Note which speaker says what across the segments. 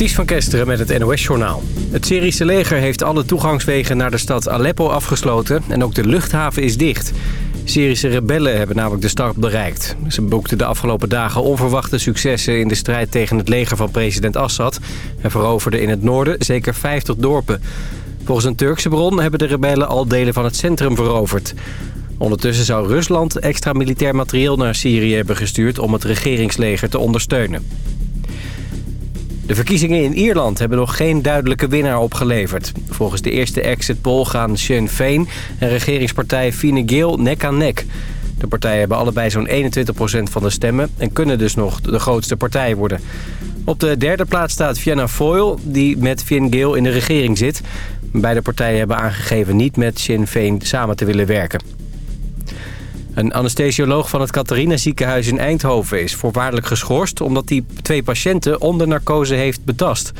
Speaker 1: Ties van Kesteren met het NOS-journaal. Het Syrische leger heeft alle toegangswegen naar de stad Aleppo afgesloten... en ook de luchthaven is dicht. Syrische rebellen hebben namelijk de stad bereikt. Ze boekten de afgelopen dagen onverwachte successen... in de strijd tegen het leger van president Assad... en veroverden in het noorden zeker 50 dorpen. Volgens een Turkse bron hebben de rebellen al delen van het centrum veroverd. Ondertussen zou Rusland extra militair materieel naar Syrië hebben gestuurd... om het regeringsleger te ondersteunen. De verkiezingen in Ierland hebben nog geen duidelijke winnaar opgeleverd. Volgens de eerste exit poll gaan Sinn Féin en regeringspartij Fine Gael nek aan nek. De partijen hebben allebei zo'n 21% van de stemmen en kunnen dus nog de grootste partij worden. Op de derde plaats staat Fianna Fáil, die met Fine Gael in de regering zit. Beide partijen hebben aangegeven niet met Sinn Féin samen te willen werken. Een anesthesioloog van het Catharina ziekenhuis in Eindhoven is voorwaardelijk geschorst... omdat hij twee patiënten onder narcose heeft betast.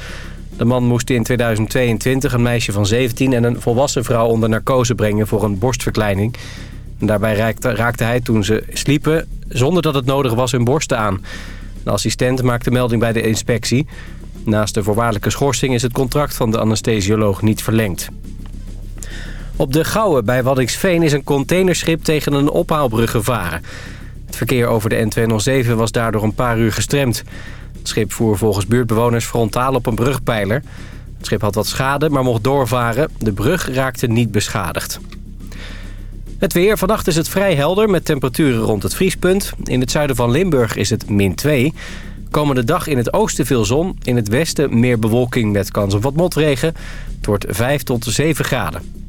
Speaker 1: De man moest in 2022 een meisje van 17 en een volwassen vrouw onder narcose brengen voor een borstverkleining. daarbij raakte, raakte hij toen ze sliepen zonder dat het nodig was hun borsten aan. De assistent maakte melding bij de inspectie. Naast de voorwaardelijke schorsing is het contract van de anesthesioloog niet verlengd. Op de Gouwe bij Waddinxveen is een containerschip tegen een ophaalbrug gevaren. Het verkeer over de N207 was daardoor een paar uur gestremd. Het schip voer volgens buurtbewoners frontaal op een brugpijler. Het schip had wat schade, maar mocht doorvaren. De brug raakte niet beschadigd. Het weer. Vannacht is het vrij helder met temperaturen rond het vriespunt. In het zuiden van Limburg is het min 2. Komende dag in het oosten veel zon. In het westen meer bewolking met kans op wat motregen. Het wordt 5 tot 7 graden.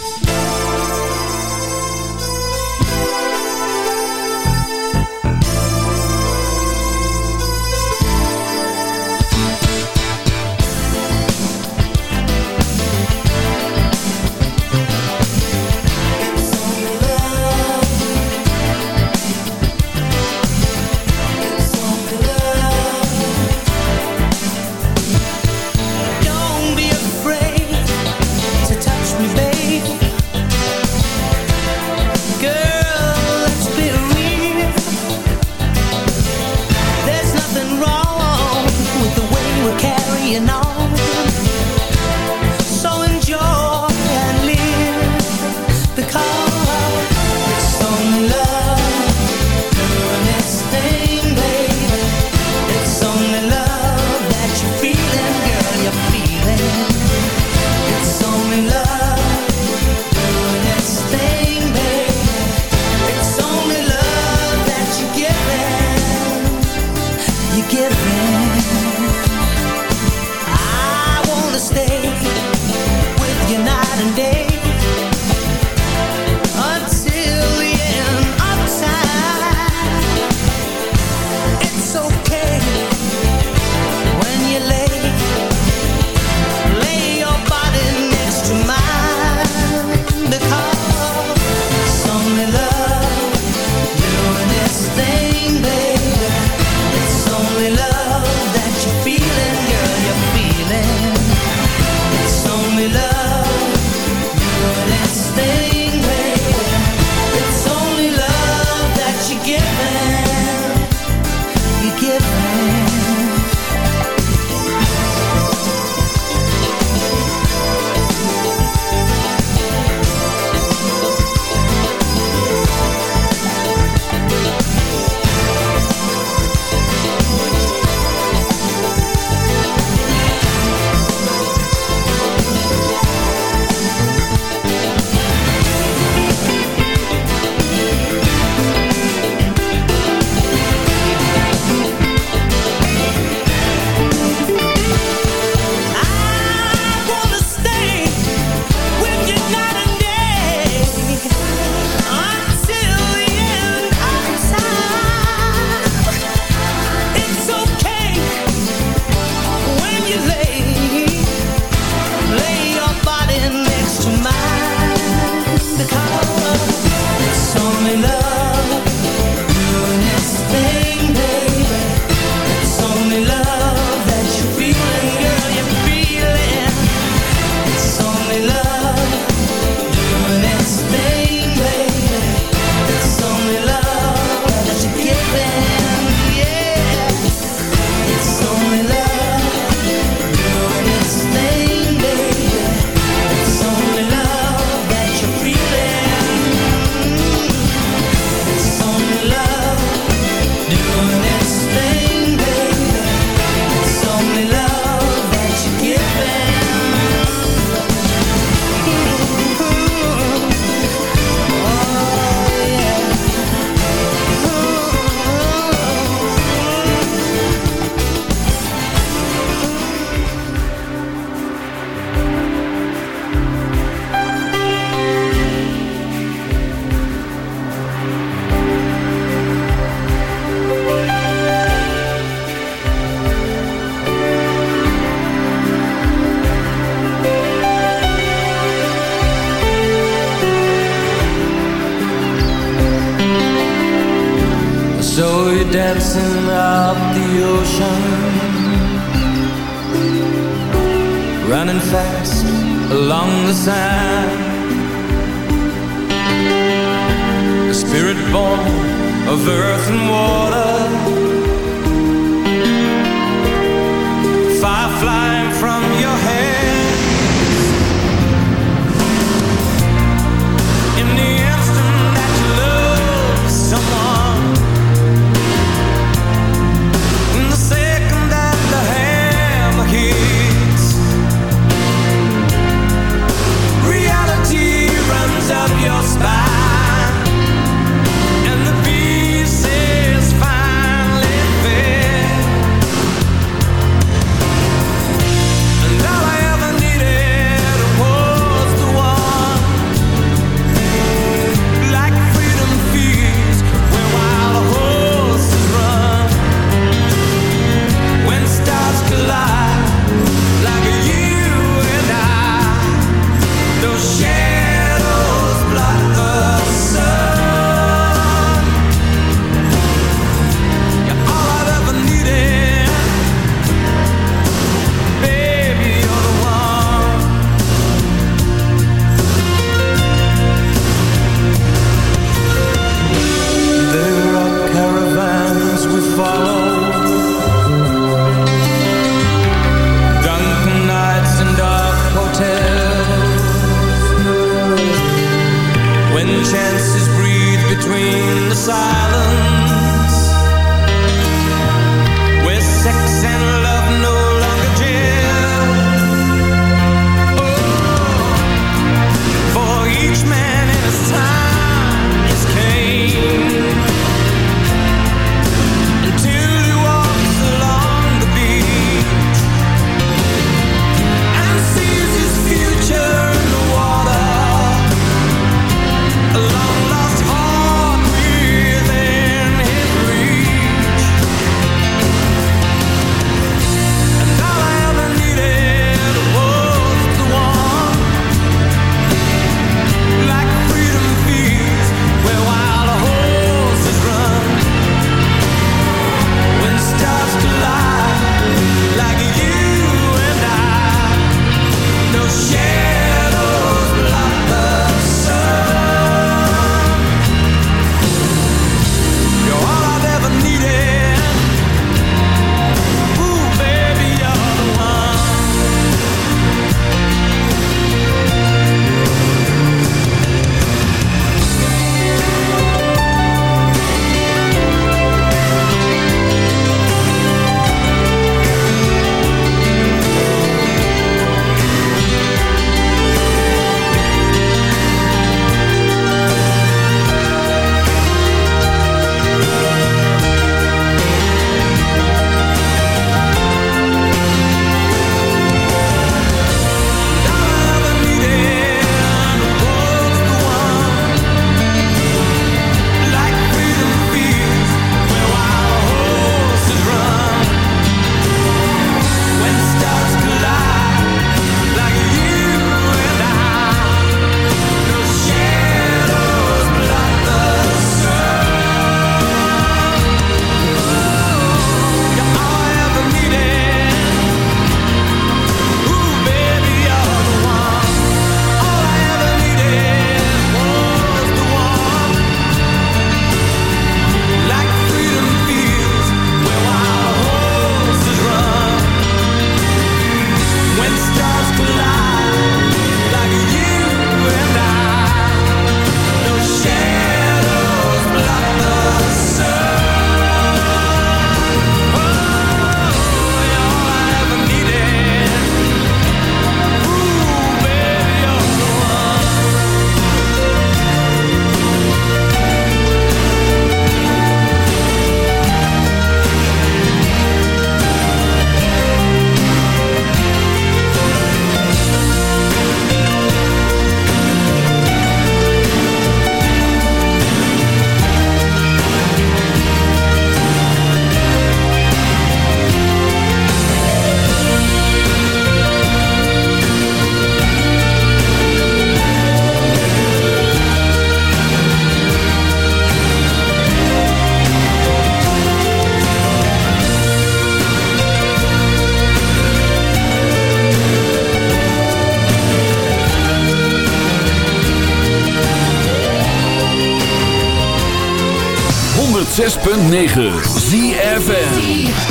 Speaker 2: 106.9 ZFN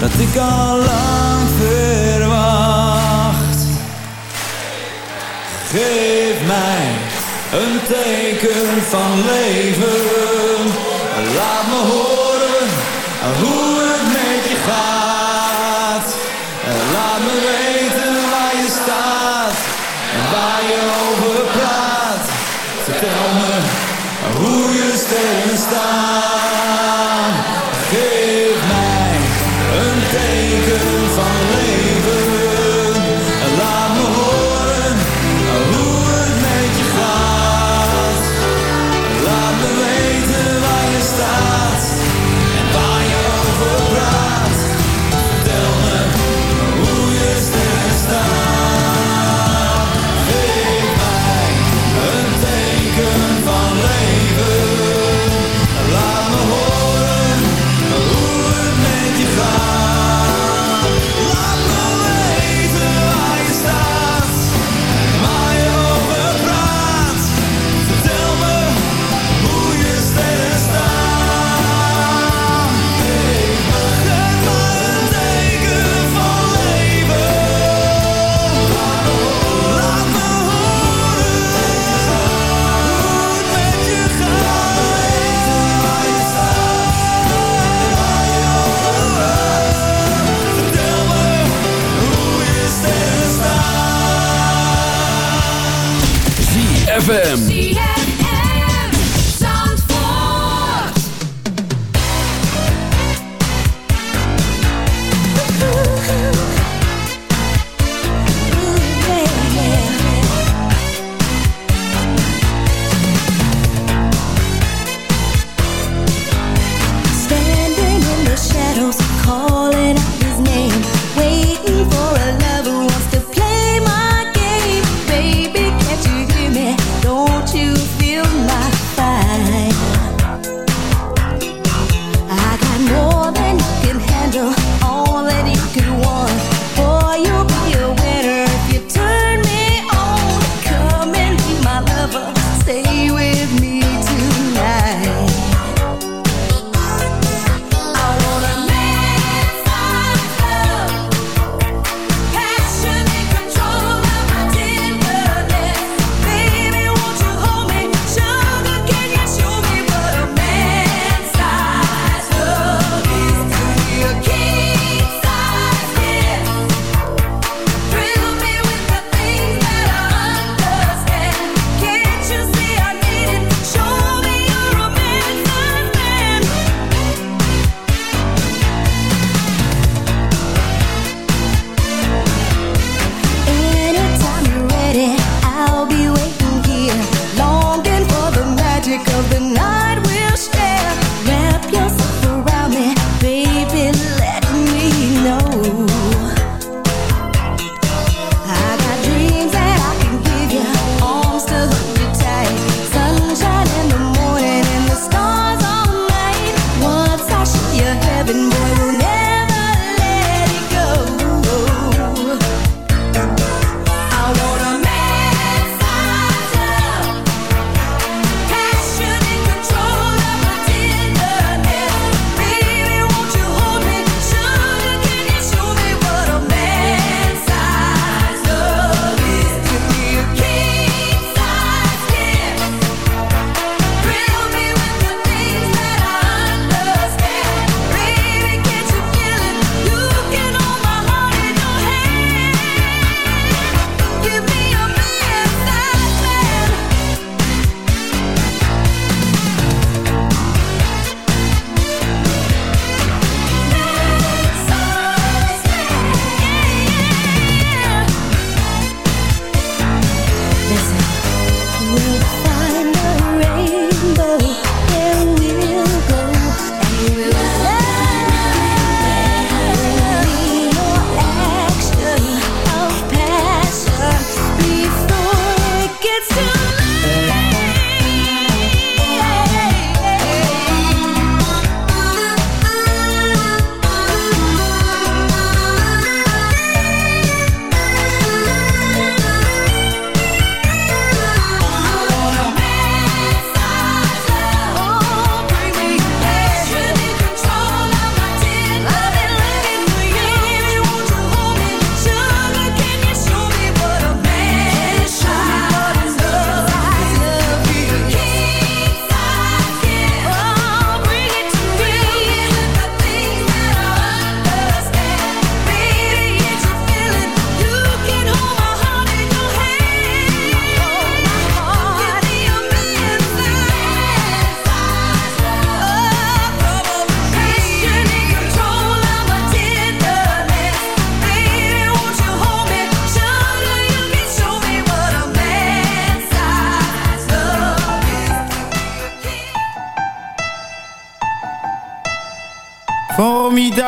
Speaker 3: dat ik al lang verwacht. Geef mij een teken van leven. Laat me horen hoe het met je gaat. Laat me weten waar je staat en waar je over praat. Vertel me hoe je steen staat.